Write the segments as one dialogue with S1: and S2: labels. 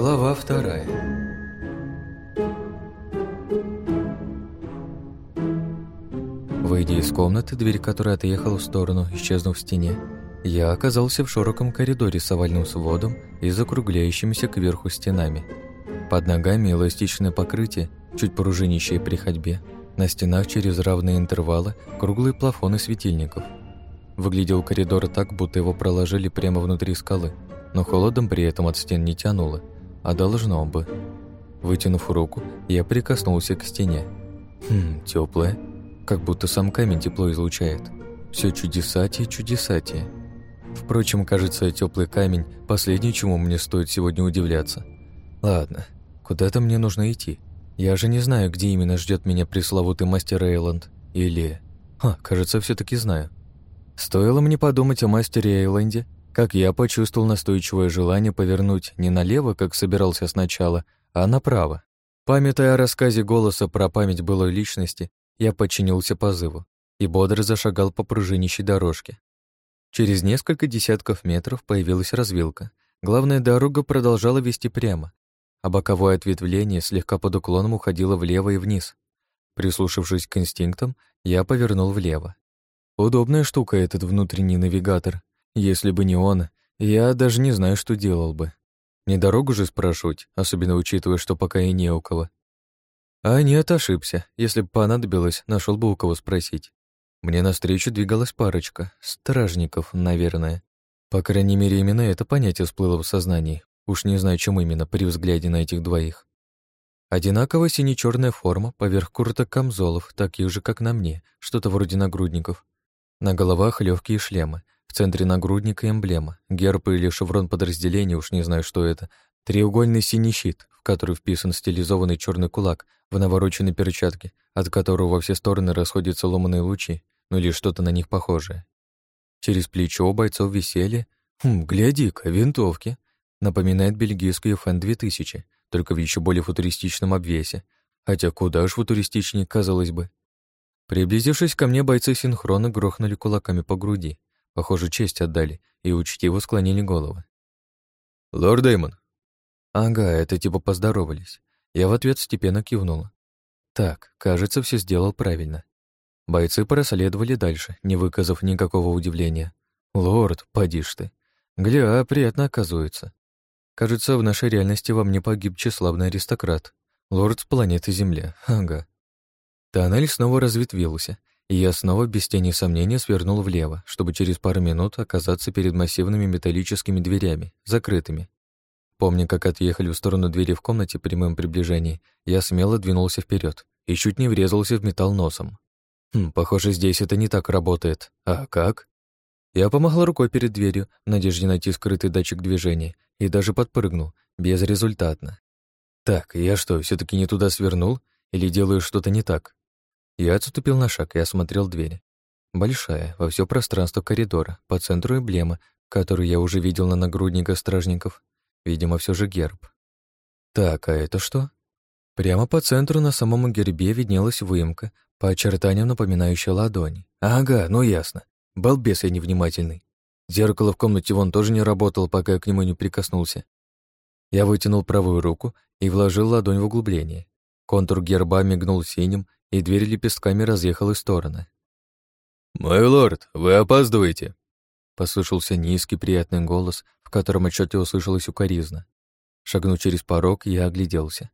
S1: Глава вторая Выйдя из комнаты, дверь которой отъехала в сторону, исчезнув в стене, я оказался в широком коридоре с овальным сводом и закругляющимися кверху стенами. Под ногами эластичное покрытие, чуть пружинищее при ходьбе, на стенах через равные интервалы круглые плафоны светильников. Выглядел коридор так, будто его проложили прямо внутри скалы, но холодом при этом от стен не тянуло, а должно бы. Вытянув руку, я прикоснулся к стене. Хм, теплая, как будто сам камень тепло излучает. Все чудесатие, чудесатие. Впрочем, кажется, теплый камень – последнее, чему мне стоит сегодня удивляться. Ладно, куда-то мне нужно идти. Я же не знаю, где именно ждет меня пресловутый мастер Эйланд. Или... Ха, кажется, все таки знаю. Стоило мне подумать о мастере Эйланде, как я почувствовал настойчивое желание повернуть не налево, как собирался сначала, а направо. Памятая о рассказе голоса про память былой личности, я подчинился позыву и бодро зашагал по пружинищей дорожке. Через несколько десятков метров появилась развилка. Главная дорога продолжала вести прямо, а боковое ответвление слегка под уклоном уходило влево и вниз. Прислушавшись к инстинктам, я повернул влево. Удобная штука этот внутренний навигатор. Если бы не он, я даже не знаю, что делал бы. Не дорогу же спрашивать, особенно учитывая, что пока и не у кого. А нет, ошибся. Если бы понадобилось, нашел бы у кого спросить. Мне навстречу двигалась парочка, стражников, наверное. По крайней мере, именно это понятие всплыло в сознании. Уж не знаю, чем именно, при взгляде на этих двоих. Одинаковая сине черная форма поверх курток камзолов, таких же, как на мне, что-то вроде нагрудников. На головах легкие шлемы, в центре нагрудника эмблема, герб или шеврон подразделения, уж не знаю, что это, треугольный синий щит, в который вписан стилизованный черный кулак в навороченной перчатке, от которого во все стороны расходятся ломаные лучи, ну или что-то на них похожее. Через плечо у бойцов висели... Хм, гляди-ка, винтовки. Напоминает бельгийскую FN-2000, только в еще более футуристичном обвесе. Хотя куда уж футуристичнее, казалось бы. Приблизившись ко мне, бойцы синхронно грохнули кулаками по груди. Похоже, честь отдали и учтиво склонили головы.
S2: «Лорд Дэймон».
S1: «Ага, это типа поздоровались». Я в ответ степенно кивнула. Так, кажется, все сделал правильно. Бойцы проследовали дальше, не выказав никакого удивления. «Лорд, поди ж ты!» Гля, приятно оказывается. Кажется, в нашей реальности во мне погиб тщеславный аристократ. Лорд с планеты Земля. Ага. Тоннель снова разветвился, я снова без тени сомнения свернул влево, чтобы через пару минут оказаться перед массивными металлическими дверями, закрытыми. Помня, как отъехали в сторону двери в комнате при моем приближении, я смело двинулся вперед и чуть не врезался в металл носом. Хм, похоже, здесь это не так работает. А как? Я помахал рукой перед дверью, в надежде найти скрытый датчик движения, и даже подпрыгнул, безрезультатно. Так, я что, все таки не туда свернул или делаю что-то не так? Я отступил на шаг и осмотрел дверь. Большая, во все пространство коридора, по центру эмблема, которую я уже видел на нагрудниках стражников. Видимо, все же герб. Так, а это что? Прямо по центру на самом гербе виднелась выемка, по очертаниям напоминающая ладонь. Ага, ну ясно. Балбес я невнимательный. Зеркало в комнате вон тоже не работало, пока я к нему не прикоснулся. Я вытянул правую руку и вложил ладонь в углубление. Контур герба мигнул синим, и дверь лепестками разъехала в стороны.
S2: «Мой лорд, вы опаздываете!»
S1: Послышался низкий приятный голос, в котором отчетливо слышалась укоризна. Шагнув через порог, я огляделся.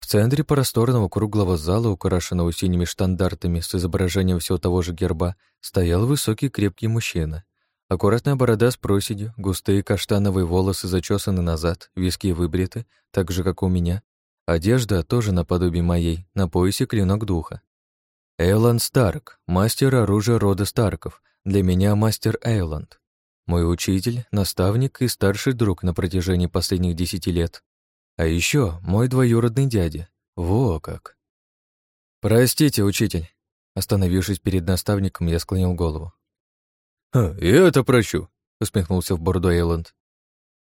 S1: В центре просторного круглого зала, украшенного синими штандартами с изображением всего того же герба, стоял высокий крепкий мужчина. Аккуратная борода с проседью, густые каштановые волосы зачесаны назад, виски выбриты, так же, как у меня. Одежда тоже наподобие моей, на поясе клинок духа. Эйланд Старк, мастер оружия рода Старков, для меня мастер Эйланд. Мой учитель, наставник и старший друг на протяжении последних десяти лет. А еще мой двоюродный дядя. Во как. «Простите, учитель». Остановившись перед наставником, я склонил голову.
S2: «Ха, «И это прощу», — усмехнулся в Бордо Эйланд.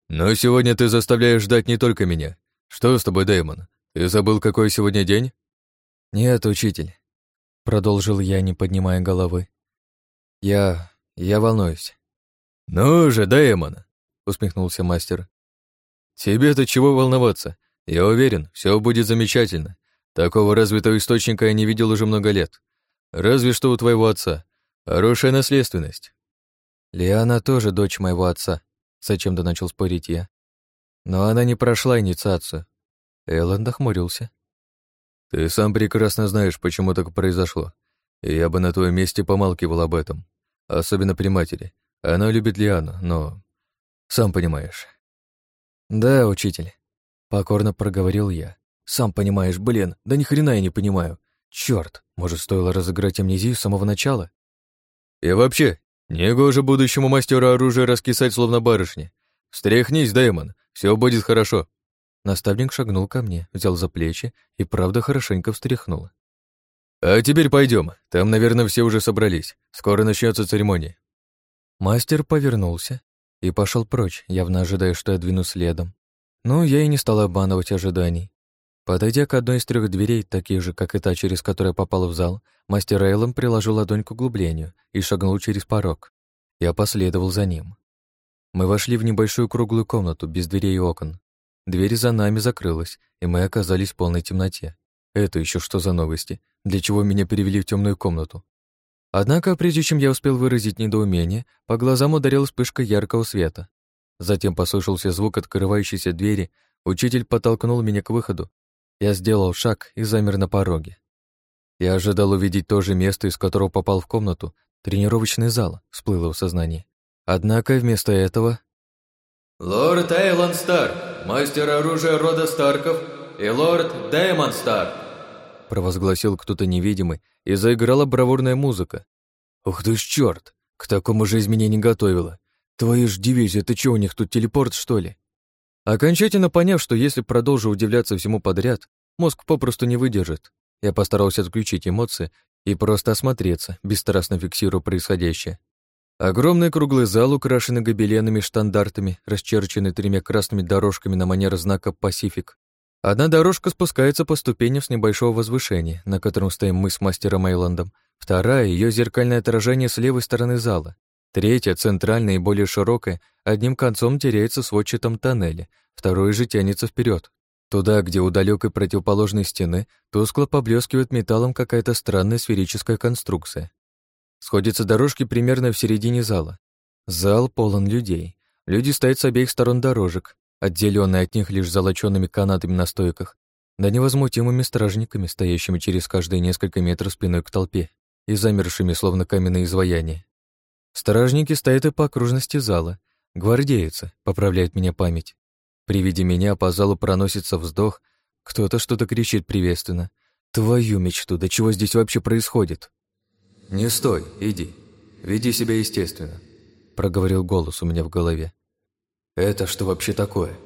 S2: «Но сегодня ты заставляешь ждать не только меня. Что с тобой, Дэймон? Ты забыл, какой сегодня день?»
S1: «Нет, учитель», — продолжил я, не поднимая головы. «Я... я волнуюсь».
S2: «Ну же, Дэймон», — усмехнулся мастер. Тебе-то чего волноваться? Я уверен, все будет замечательно. Такого развитого источника я не видел уже много лет. Разве что у твоего отца. Хорошая наследственность.
S1: Лиана тоже дочь моего отца, зачем-то начал спорить я. Но она не прошла инициацию. Эллен дохмурился.
S2: Ты сам прекрасно знаешь, почему так произошло. И я бы на твоем месте помалкивал об этом. Особенно при матери. Она любит Лиану, но... Сам понимаешь.
S1: Да, учитель. Покорно проговорил я. Сам понимаешь, блин, да ни хрена я не понимаю. Черт, может, стоило разыграть амнезию с самого начала?
S2: И вообще, негоже будущему мастеру оружия раскисать, словно барышня. Встряхнись, Дэймон, все будет хорошо.
S1: Наставник шагнул ко мне, взял за плечи и, правда, хорошенько встряхнул.
S2: «А теперь пойдем. Там, наверное, все уже собрались. Скоро начнется церемония».
S1: Мастер повернулся и пошел прочь, явно ожидая, что я двину следом. Но я и не стал обманывать ожиданий. Подойдя к одной из трех дверей, таких же, как и та, через которую попал в зал, мастер Эйлом приложил ладонь к углублению и шагнул через порог. Я последовал за ним. Мы вошли в небольшую круглую комнату без дверей и окон. Дверь за нами закрылась, и мы оказались в полной темноте. Это еще что за новости? Для чего меня перевели в темную комнату? Однако, прежде чем я успел выразить недоумение, по глазам ударила вспышка яркого света. Затем послышался звук открывающейся двери, учитель подтолкнул меня к выходу. Я сделал шаг и замер на пороге. Я ожидал увидеть то же место, из которого попал в комнату, тренировочный зал, всплыло в сознании. Однако вместо этого
S2: «Лорд Эйлон Стар, мастер оружия рода Старков и лорд Дэймон Стар»,
S1: провозгласил кто-то невидимый, и заиграла бравурная музыка. «Ух ты ж черт! К такому же изменению не готовила. Твои ж дивизии, это что, у них тут телепорт, что ли?» Окончательно поняв, что если продолжу удивляться всему подряд, мозг попросту не выдержит, я постарался отключить эмоции и просто осмотреться, бесстрастно фиксируя происходящее. Огромный круглый зал, украшенный гобеленами штандартами, расчерченный тремя красными дорожками на манер знака «Пасифик». Одна дорожка спускается по ступеням с небольшого возвышения, на котором стоим мы с мастером Эйландом. Вторая — ее зеркальное отражение с левой стороны зала. Третья, центральная и более широкая, одним концом теряется в сводчатом тоннеле, второй же тянется вперед. Туда, где у далекой противоположной стены тускло поблескивает металлом какая-то странная сферическая конструкция. Сходятся дорожки примерно в середине зала. Зал полон людей. Люди стоят с обеих сторон дорожек, отделенные от них лишь золочёными канатами на стойках, да невозмутимыми стражниками, стоящими через каждые несколько метров спиной к толпе и замершими, словно каменные изваяния. Стражники стоят и по окружности зала. Гвардейцы, поправляет меня память. При виде меня по залу проносится вздох, кто-то что-то кричит приветственно. Твою мечту, да чего здесь вообще происходит?
S2: «Не стой, иди. Веди себя естественно», — проговорил голос у меня в голове. «Это что вообще такое?»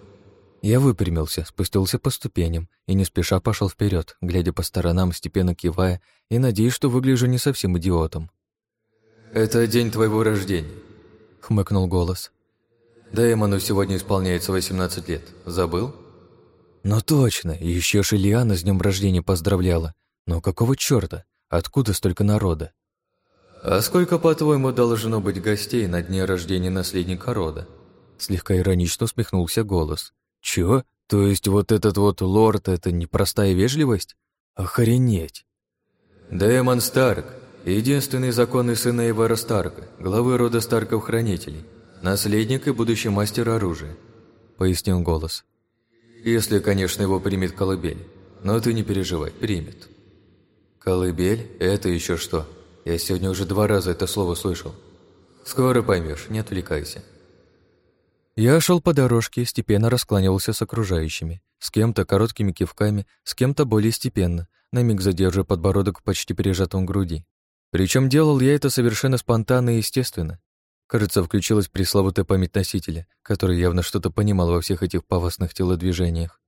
S1: Я выпрямился, спустился по ступеням и не спеша пошел вперед, глядя по сторонам, степенно кивая и надеясь, что выгляжу не совсем идиотом.
S2: «Это день твоего рождения», — хмыкнул голос. «Дэймону сегодня исполняется 18 лет. Забыл?»
S1: «Ну точно, еще ж Ильяна с днем рождения поздравляла. Но какого черта? Откуда столько народа?»
S2: «А сколько, по-твоему, должно быть гостей на дне рождения наследника рода?»
S1: Слегка иронично усмехнулся голос. «Чё? То есть вот этот вот лорд — это непростая вежливость? Охренеть!»
S2: «Дэймон Старк, единственный законный сын Эйвара Старка, главы рода Старков-хранителей, наследник и будущий мастер оружия», — пояснил голос. «Если, конечно, его примет колыбель. Но ты не переживай, примет». «Колыбель? Это еще что?» Я сегодня уже два раза это слово слышал. Скоро поймешь, не отвлекайся.
S1: Я шел по дорожке, степенно раскланивался с окружающими, с кем-то короткими кивками, с кем-то более степенно, на миг задерживая подбородок почти прижатым к груди. Причем делал я это совершенно спонтанно и естественно. Кажется, включилась пресловутая память носителя, который явно что-то понимал во всех этих пафосных телодвижениях.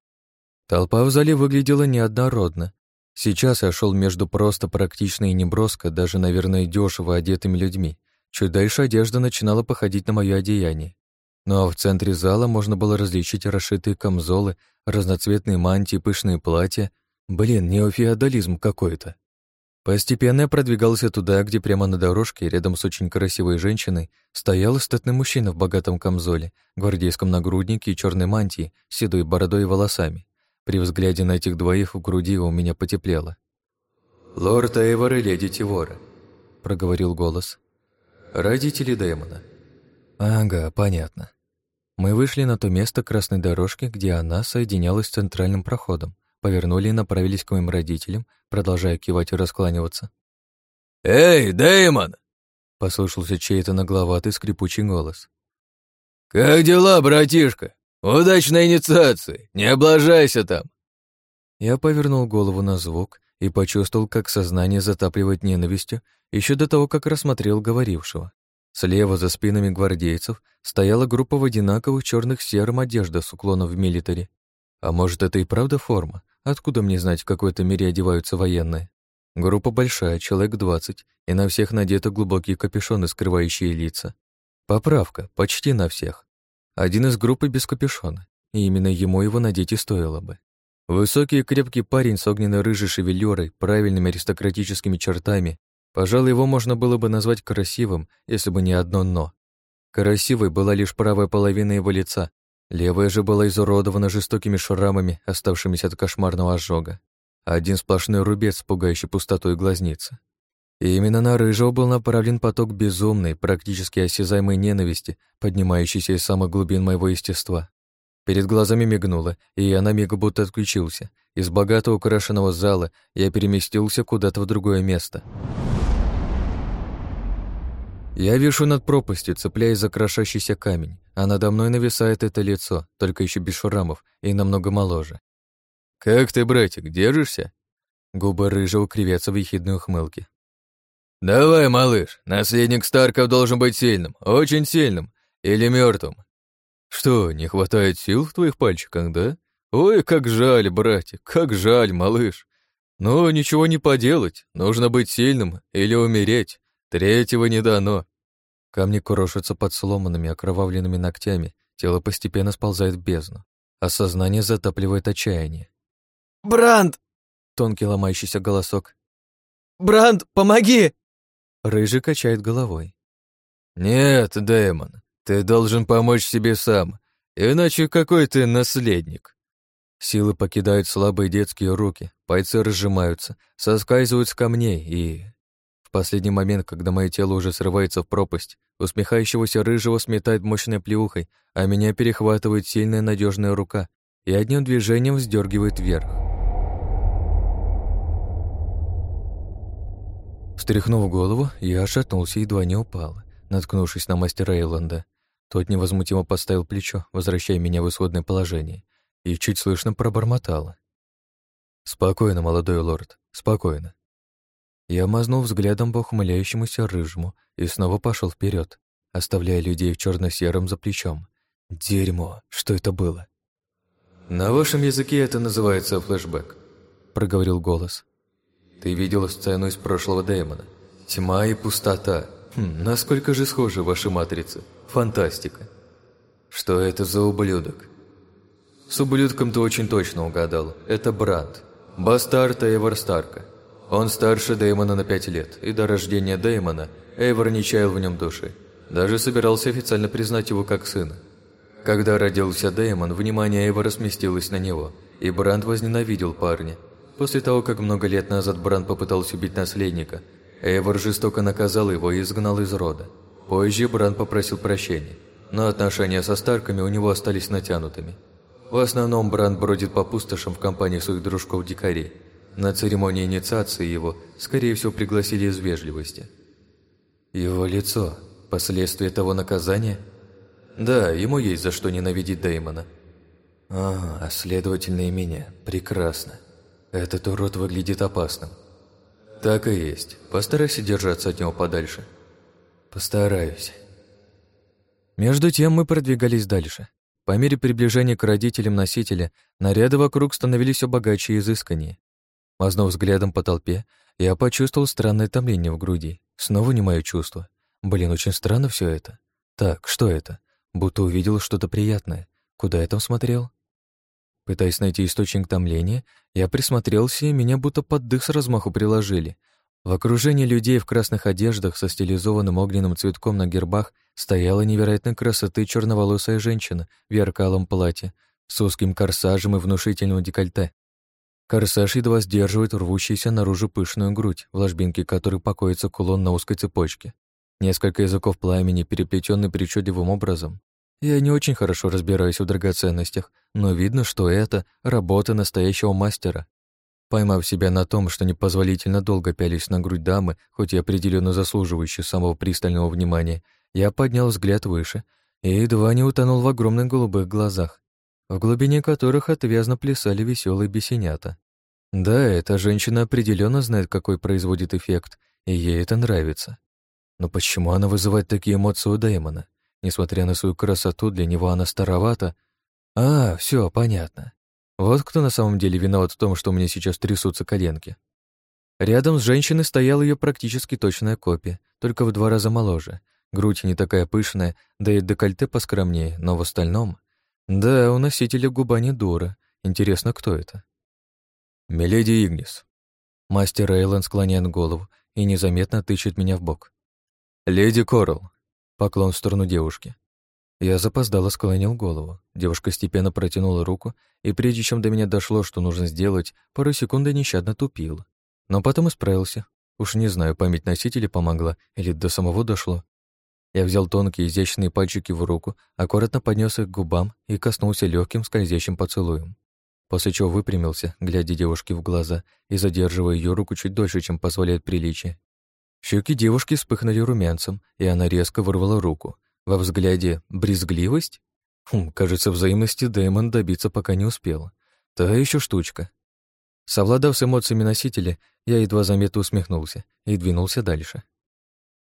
S1: Толпа в зале выглядела неоднородно, Сейчас я шел между просто практично и неброско, даже, наверное, дешево одетыми людьми. Чуть дальше одежда начинала походить на мое одеяние. Ну а в центре зала можно было различить расшитые камзолы, разноцветные мантии, пышные платья. Блин, неофеодализм какой-то. Постепенно я продвигался туда, где прямо на дорожке, рядом с очень красивой женщиной, стоял статный мужчина в богатом камзоле, гвардейском нагруднике и черной мантии, седой бородой и волосами. При взгляде на этих двоих в груди у меня потеплело.
S2: «Лорд Эйвор и леди Тивора», —
S1: проговорил голос.
S2: «Родители демона».
S1: «Ага, понятно». Мы вышли на то место красной дорожки, где она соединялась с центральным проходом повернули и направились к моим родителям, продолжая кивать и раскланиваться.
S2: «Эй, Дэймон!»
S1: — послышался чей-то нагловатый скрипучий голос.
S2: «Как дела, братишка? Удачной инициации! Не облажайся там!»
S1: Я повернул голову на звук и почувствовал, как сознание затапливает ненавистью еще до того, как рассмотрел говорившего. Слева, за спинами гвардейцев, стояла группа в одинаковых черных серым одеждах с уклоном в милитаре. А может, это и правда форма, Откуда мне знать, в какой-то мире одеваются военные? Группа большая, человек двадцать, и на всех надеты глубокие капюшоны, скрывающие лица. Поправка, почти на всех. Один из группы без капюшона, и именно ему его надеть и стоило бы. Высокий и крепкий парень с огненно-рыжей шевелюрой, правильными аристократическими чертами. Пожалуй, его можно было бы назвать красивым, если бы не одно «но». Красивой была лишь правая половина его лица, Левая же была изуродована жестокими шрамами, оставшимися от кошмарного ожога. Один сплошной рубец, пугающий пустотой глазницы. И именно на Рыжего был направлен поток безумной, практически осязаемой ненависти, поднимающейся из самых глубин моего естества. Перед глазами мигнуло, и я на миг будто отключился. Из богато украшенного зала я переместился куда-то в другое место. Я вишу над пропастью, цепляясь за крошащийся камень, а надо мной нависает это лицо, только еще без шрамов и намного моложе.
S2: «Как ты, братик, держишься?»
S1: Губы рыжего кривятся в ехидной ухмылке.
S2: «Давай, малыш, наследник Старков должен быть сильным, очень сильным, или мертвым. Что, не хватает сил в твоих пальчиках, да? Ой, как жаль, братик, как жаль, малыш. Но ничего не поделать, нужно быть сильным или умереть. Третьего не дано.
S1: Камни крошатся под сломанными, окровавленными ногтями, тело постепенно сползает в бездну, а сознание затапливает отчаяние.
S3: «Бранд!»
S1: — тонкий ломающийся голосок.
S3: «Бранд, помоги!»
S1: Рыжий качает головой.
S2: «Нет, Дэймон, ты должен помочь себе сам, иначе какой ты наследник?»
S1: Силы покидают слабые детские руки, пальцы разжимаются, соскальзывают с камней и последний момент, когда мое тело уже срывается в пропасть, усмехающегося рыжего сметает мощной плюхой, а меня перехватывает сильная надежная рука и одним движением вздергивает вверх. Встряхнув голову, я ошатнулся и едва не упал, наткнувшись на мастера Эйланда. Тот невозмутимо поставил плечо, возвращая меня в исходное положение, и чуть слышно пробормотал. «Спокойно, молодой лорд, спокойно. Я мазнул взглядом по ухмыляющемуся рыжему и снова пошел вперед, оставляя людей в черно-сером за плечом. Дерьмо, что это было?
S2: «На вашем языке это называется флешбэк», — проговорил голос. «Ты видел сцену из прошлого демона. Тьма и пустота. Хм, насколько же схожи ваши матрицы. Фантастика. Что это за ублюдок?» «С ублюдком ты очень точно угадал. Это брат. Бастард Эйвор Старка. Он старше Дэймона на пять лет, и до рождения Дэймона Эйвор не чаял в нем души. Даже собирался официально признать его как сына. Когда родился Дэймон, внимание Эйвора сместилось на него, и Бранд возненавидел парня. После того, как много лет назад Бранд попытался убить наследника, Эйвор жестоко наказал его и изгнал из рода. Позже Бранд попросил прощения, но отношения со Старками у него остались натянутыми. В основном Бранд бродит по пустошам в компании своих дружков-дикарей, на церемонии инициации его, скорее всего, пригласили из вежливости. Его лицо – последствия того наказания? Да, ему есть за что ненавидеть Дэймона. А, следовательно и меня. Прекрасно. Этот урод выглядит опасным. Так и есть. Постарайся держаться от него подальше. Постараюсь. Между тем мы продвигались дальше. По мере приближения к родителям носителя, наряды вокруг становились все богаче и изысканнее. Мазнув взглядом по толпе, я почувствовал странное томление в груди. Снова не мое чувство. Блин, очень странно все это. Так, что это? Будто увидел что-то приятное. Куда я там смотрел? Пытаясь найти источник томления, я присмотрелся, и меня будто под дых с размаху приложили.
S1: В окружении людей в красных одеждах со стилизованным огненным цветком на гербах стояла невероятной красоты черноволосая женщина в яркалом платье с узким корсажем и внушительным декольте. Корсаж едва сдерживает рвущуюся наружу пышную грудь, в ложбинке которой покоится кулон на узкой цепочке. Несколько языков пламени, переплетенные причудливым образом. Я не очень хорошо разбираюсь в драгоценностях, но видно, что это работа настоящего мастера. Поймав себя на том, что непозволительно долго пялись на грудь дамы, хоть и определенно заслуживающей самого пристального внимания, я поднял взгляд выше и едва не утонул в огромных голубых глазах, в глубине которых отвязно плясали веселые бесенята. Да, эта женщина определенно знает, какой производит эффект, и ей это нравится. Но почему она вызывает такие эмоции у Дэймона? Несмотря на свою красоту, для него она старовата. А, все, понятно. Вот кто на самом деле виноват в том, что у меня сейчас трясутся коленки. Рядом с женщиной стояла ее практически точная копия, только в два раза моложе. Грудь не такая пышная, да и декольте поскромнее, но в остальном... Да, у носителя губа не дура. Интересно, кто это? «Миледи Игнис». Мастер Эйлон склоняет голову и незаметно тычет меня в бок. «Леди Коралл». Поклон в сторону девушки. Я запоздало склонил голову. Девушка степенно протянула руку, и прежде чем до меня дошло, что нужно сделать, пару секунд нещадно тупил. Но потом исправился. Уж не знаю, память носителя помогла или до самого дошло. Я взял тонкие изящные пальчики в руку, аккуратно поднес их к губам и коснулся легким скользящим поцелуем. После чего выпрямился, глядя девушке в глаза и задерживая ее руку чуть дольше, чем позволяет приличие. Щеки девушки вспыхнули румянцем, и она резко вырвала руку. Во взгляде брезгливость? Хм, кажется, взаимности Дэймон добиться пока не успел. Та еще штучка. Совладав с эмоциями носителя, я едва заметно усмехнулся и двинулся дальше.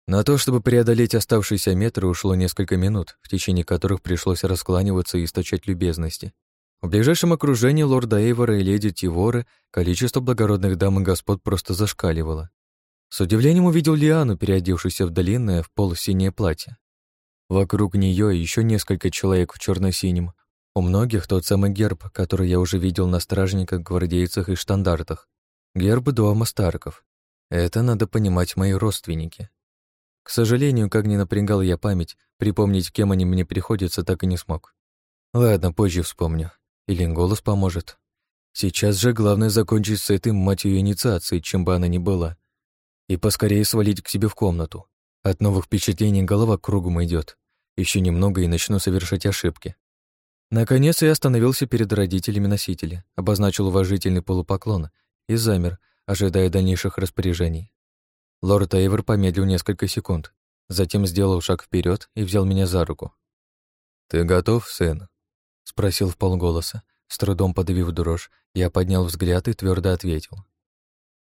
S1: На то, чтобы преодолеть оставшиеся метры, ушло несколько минут, в течение которых пришлось раскланиваться и источать любезности. В ближайшем окружении лорда Эйвора и леди Тиворы количество благородных дам и господ просто зашкаливало. С удивлением увидел Лиану, переодевшуюся в длинное, в полусинее платье. Вокруг нее еще несколько человек в черно-синем. У многих тот самый герб, который я уже видел на стражниках, гвардейцах и штандартах. Герб дома Старков. Это надо понимать мои родственники. К сожалению, как ни напрягал я память, припомнить, кем они мне приходятся, так и не смог. Ладно, позже вспомню. Или голос поможет. Сейчас же главное закончить с этой, мать ее, инициацией, чем бы она ни была. И поскорее свалить к себе в комнату. От новых впечатлений голова кругом идет. Еще немного и начну совершать ошибки. Наконец я остановился перед родителями носителя, обозначил уважительный полупоклон и замер, ожидая дальнейших распоряжений. Лорд Эйвор помедлил несколько секунд, затем сделал шаг вперед и взял меня за руку. «Ты готов, сын?» — спросил в полголоса. С трудом подавив дрожь, я поднял взгляд и твердо ответил.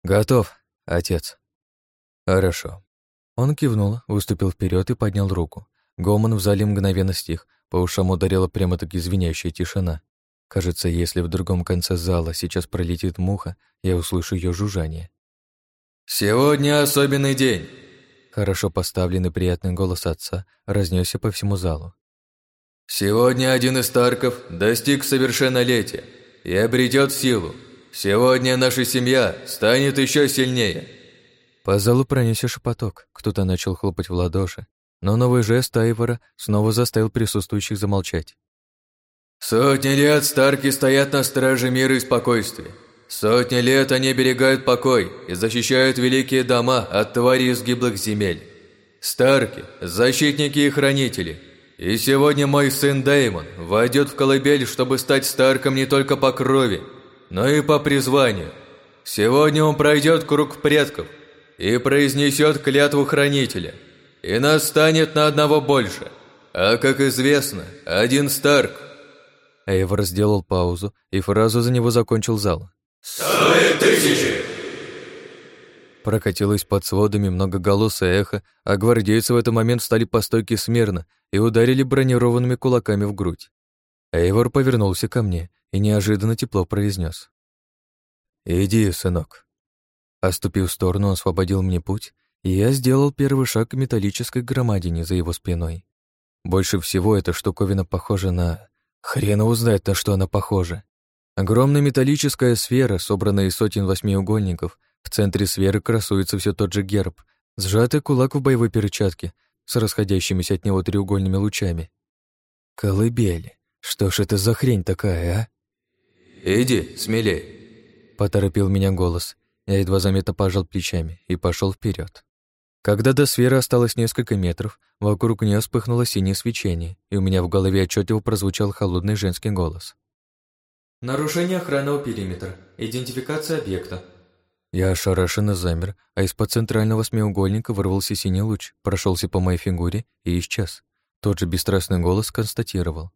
S1: «Готов, отец». «Хорошо. Он кивнул, выступил вперед и поднял руку. Гомон в зале мгновенно стих, по ушам ударила прямо-таки звенящая тишина. Кажется, если в другом конце зала сейчас пролетит муха, я услышу ее жужжание.
S2: «Сегодня особенный день!»
S1: Хорошо поставленный приятный голос отца разнесся по всему залу.
S2: «Сегодня один из Тарков достиг совершеннолетия и обретет силу. Сегодня наша семья станет еще сильнее.
S1: По залу пронесся шепоток, кто-то начал хлопать в ладоши, но новый жест Айвора снова заставил присутствующих замолчать.
S2: «Сотни лет Старки стоят на страже мира и спокойствия. Сотни лет они берегают покой и защищают великие дома от тварей из гиблых земель. Старки – защитники и хранители. И сегодня мой сын Дэймон войдет в колыбель, чтобы стать Старком не только по крови, но и по призванию. Сегодня он пройдет круг предков – и произнесет клятву хранителя, и нас станет на одного больше. А, как известно, один Старк».
S1: Эйвор сделал паузу, и фразу за него закончил зал.
S2: «Стоит тысячи!»
S1: Прокатилось под сводами многоголосое эхо, а гвардейцы в этот момент встали по стойке смирно и ударили бронированными кулаками в грудь. Эйвор повернулся ко мне и неожиданно тепло произнес: «Иди, сынок, Оступив в сторону, он освободил мне путь, и я сделал первый шаг к металлической громадине за его спиной. Больше всего эта штуковина похожа на... Хрена узнает, на что она похожа. Огромная металлическая сфера, собранная из сотен восьмиугольников, В центре сферы красуется все тот же герб, сжатый кулак в боевой перчатке с расходящимися от него треугольными лучами. Колыбели. Что ж это за хрень такая, а?
S2: «Иди, смелей!»
S1: Поторопил меня голос. Я едва заметно пожал плечами и пошел вперед. Когда до сферы осталось несколько метров, вокруг нее вспыхнуло синее свечение, и у меня в голове отчетливо прозвучал холодный женский голос.
S4: «Нарушение охранного периметра. Идентификация объекта».
S1: Я ошарашенно замер, а из-под центрального смеугольника вырвался синий луч, прошелся по моей фигуре и исчез. Тот же бесстрастный голос констатировал.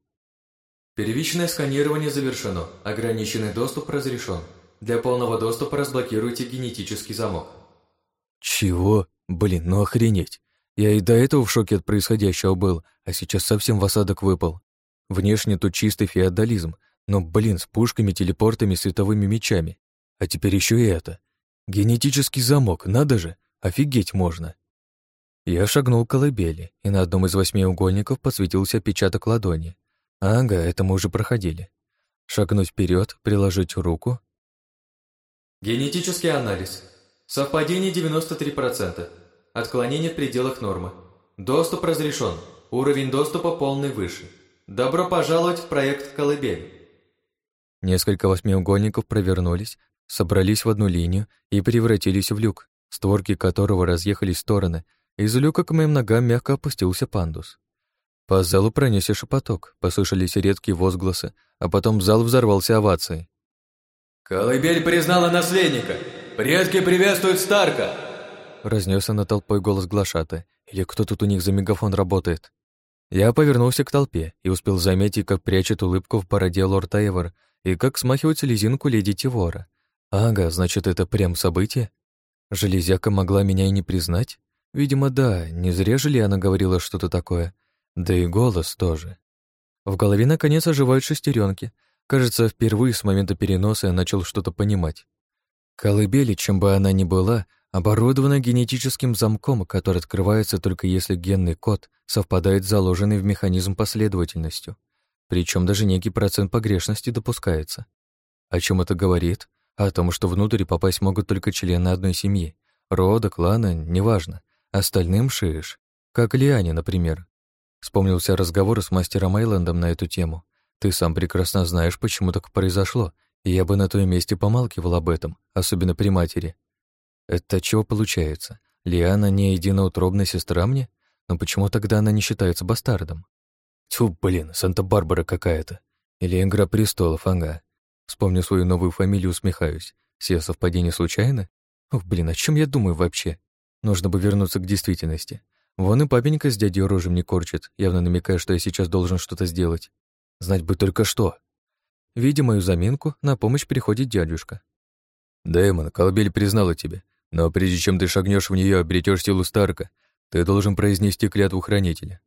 S4: Первичное сканирование завершено. Ограниченный доступ разрешен. Для полного доступа разблокируйте генетический замок.
S1: Чего? Блин, ну охренеть. Я и до этого в шоке от происходящего был, а сейчас совсем в осадок выпал. Внешне тут чистый феодализм, но, блин, с пушками, телепортами, световыми мечами. А теперь еще и это. Генетический замок, надо же, офигеть можно. Я шагнул к колыбели, и на одном из восьми угольников подсветился отпечаток ладони. Ага, это мы уже проходили. Шагнуть вперед, приложить руку.
S4: Генетический анализ. Совпадение 93%. Отклонение в пределах нормы. Доступ разрешен. Уровень доступа полный выше. Добро пожаловать в проект «Колыбель».
S1: Несколько восьмиугольников провернулись, собрались в одну линию и превратились в люк, створки которого разъехались в стороны. Из люка к моим ногам мягко опустился пандус. По залу пронесся шепоток, послышались редкие возгласы, а потом зал взорвался овацией.
S4: «Колыбель признала наследника! Предки приветствуют Старка!»
S1: Разнесся на толпой голос глашата. Или кто тут у них за мегафон работает? Я повернулся к толпе и успел заметить, как прячет улыбку в бороде лорд Эйвор и как смахивает слезинку леди Тивора. Ага, значит, это прям событие? Железяка могла меня и не признать? Видимо, да, не зря же ли она говорила что-то такое. Да и голос тоже. В голове наконец оживают шестеренки. Кажется, впервые с момента переноса я начал что-то понимать. Колыбели, чем бы она ни была, оборудована генетическим замком, который открывается только если генный код совпадает с заложенной в механизм последовательностью. Причем даже некий процент погрешности допускается. О чем это говорит? О том, что внутрь попасть могут только члены одной семьи. Рода, клана, неважно. Остальным шиешь. Как Лиане, например. Вспомнился разговор с мастером Айлендом на эту тему. Ты сам прекрасно знаешь, почему так произошло, и я бы на твоем месте помалкивал об этом, особенно при матери. Это чего получается? Лиана не единоутробная сестра мне? Но почему тогда она не считается бастардом? Тьфу, блин, Санта-Барбара какая-то. Или Игра престолов, ага. Вспомню свою новую фамилию, усмехаюсь. Все совпадения случайны? Ух, блин, о чем я думаю вообще? Нужно бы вернуться к действительности. Вон и папенька с дядей рожем не корчит, явно намекая, что я сейчас должен что-то сделать. Знать бы только что. Видя мою заминку, на помощь приходит дядюшка.
S2: «Дэймон, колыбель признала тебя, но прежде чем ты шагнешь в нее, обретешь силу Старка, ты должен произнести клятву хранителя».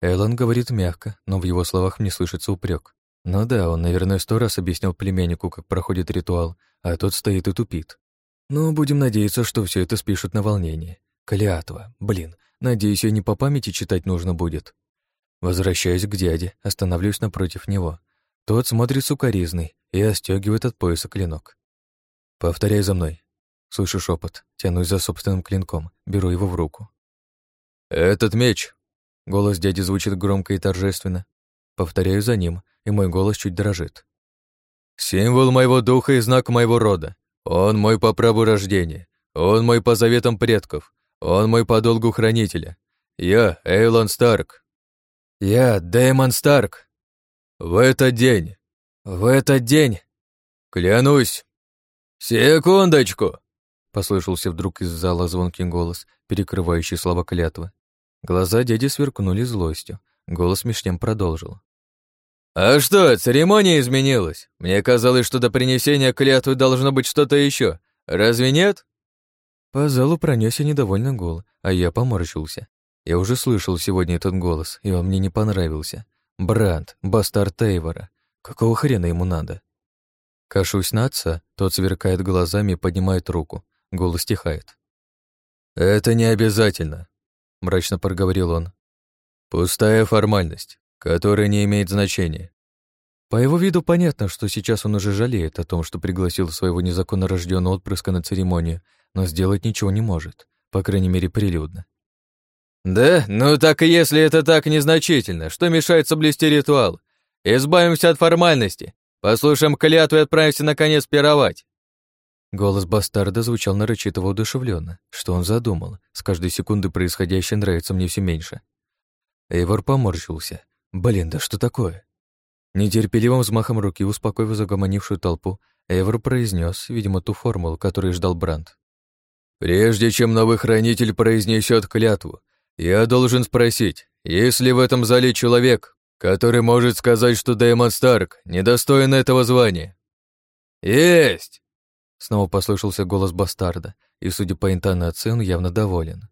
S1: Эллен говорит мягко, но в его словах мне слышится упрек. Ну да, он, наверное, сто раз объяснял племяннику, как проходит ритуал, а тот стоит и тупит. Ну, будем надеяться, что все это спишут на волнение. Клятва, блин, Надеюсь, ее не по памяти читать нужно будет. Возвращаюсь к дяде, останавливаюсь напротив него. Тот смотрит сукоризный и остегивает от пояса клинок. «Повторяй за мной». Слышу шепот, тянусь за собственным клинком, беру его в руку.
S2: «Этот меч!»
S1: Голос дяди звучит громко и торжественно. Повторяю за ним, и мой голос чуть дрожит.
S2: «Символ моего духа и знак моего рода. Он мой по праву рождения. Он мой по заветам предков. Он мой по долгу хранителя. Я Эйлон Старк.
S1: Я Дэймон Старк.
S2: В этот день.
S1: В этот день.
S2: Клянусь. Секундочку.
S1: Послышался вдруг из зала звонкий голос, перекрывающий слова клятвы. Глаза дяди сверкнули злостью. Голос меж продолжил.
S2: «А что, церемония изменилась? Мне казалось, что до принесения клятвы должно быть что-то еще. Разве нет?»
S1: По залу пронесся недовольный гул, а я поморщился. Я уже слышал сегодня этот голос, и он мне не понравился. Бранд, бастард Тейвора. Какого хрена ему надо? Кашусь на отца, тот сверкает глазами и поднимает руку. Голос стихает.
S2: «Это не обязательно», — мрачно проговорил он. «Пустая формальность, которая не имеет значения».
S1: По его виду понятно, что сейчас он уже жалеет о том, что пригласил своего незаконно рожденного отпрыска на церемонию, но сделать ничего не может, по крайней мере, прилюдно.
S2: «Да? Ну так и если это так незначительно, что мешает соблюсти ритуал? Избавимся от формальности, послушаем клятву и отправимся наконец пировать».
S1: Голос бастарда звучал нарочито воодушевленно. Что он задумал? С каждой секунды происходящее нравится мне все меньше. Эйвор поморщился. Блин, да что такое? Нетерпеливым взмахом руки, успокоив загомонившую толпу, Эйвор произнес, видимо, ту формулу, которую ждал Бранд.
S2: «Прежде чем новый хранитель произнесет клятву, я должен спросить, есть ли в этом зале человек, который может сказать, что Дэймон Старк недостоин этого звания?» «Есть!»
S1: Снова послышался голос бастарда, и, судя по интонации, он явно доволен.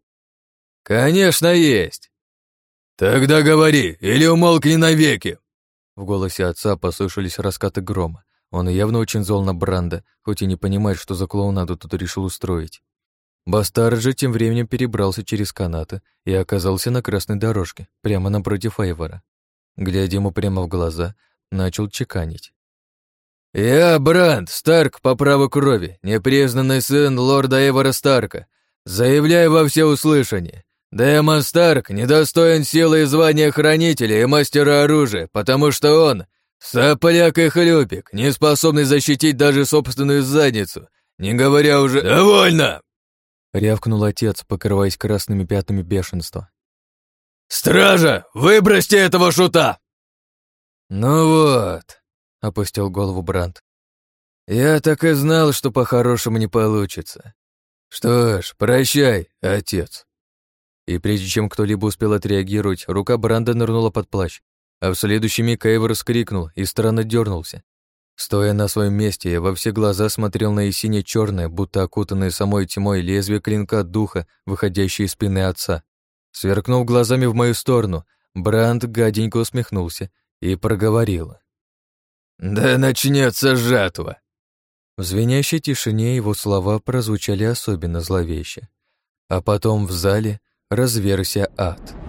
S2: «Конечно, есть!» «Тогда говори, или умолкни навеки!»
S1: В голосе отца послышались раскаты грома. Он явно очень зол на Бранда, хоть и не понимает, что за клоунаду тут решил устроить. Бастард же тем временем перебрался через канаты и оказался на красной дорожке, прямо напротив Эйвора. Глядя ему прямо в глаза, начал чеканить.
S2: «Я Бранд, Старк по праву крови, непризнанный сын лорда Эвора Старка. Заявляю во всеуслышание. Дэмон Старк недостоин силы и звания хранителя и мастера оружия, потому что он — сопляк и хлюпик, не способный защитить даже собственную задницу, не говоря уже «Довольно!»
S1: — рявкнул отец, покрываясь красными пятнами бешенства.
S2: «Стража, выбросьте этого шута!»
S1: «Ну вот», — опустил голову Бранд. «Я так и знал, что по-хорошему не получится. Что ж, прощай, отец». И прежде чем кто-либо успел отреагировать, рука Бранда нырнула под плащ, а в следующий миг Эйвор скрикнул и странно дернулся. Стоя на своем месте, я во все глаза смотрел на и сине черное будто окутанное самой тьмой лезвие клинка духа, выходящее из спины отца. Сверкнув глазами в мою сторону, Бранд гаденько усмехнулся и проговорил.
S2: «Да начнется жатва!»
S1: В звенящей тишине его слова прозвучали особенно зловеще. А потом в зале разверся ад.